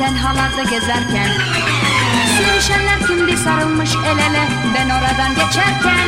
tenhalarda gezerken. Sevişenler kimdi sarılmış el ele ben oradan geçerken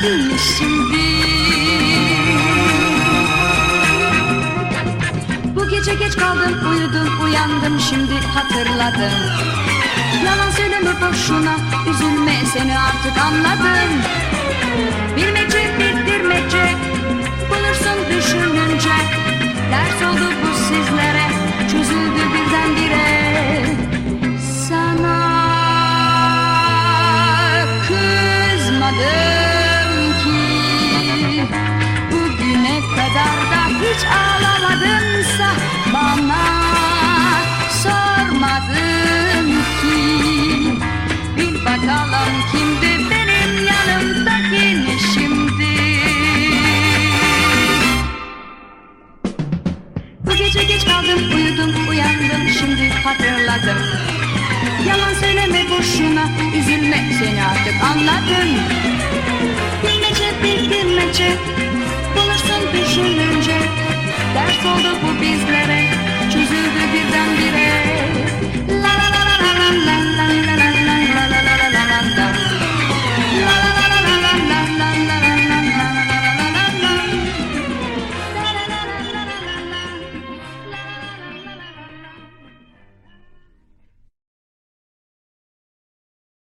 şimdi Bu gece geç kaldım uyudum uyandım şimdi hatırladım. Yalan söyleme boşuna üzülme seni artık anladım Bana sormadın ki. Bil bakalım kimdi benim yanımdaki şimdi? Bu gece geç kaldım uyudum uyandım şimdi hatırladım. Yalan söyleme boşuna üzülme seni artık anladım all the whoopies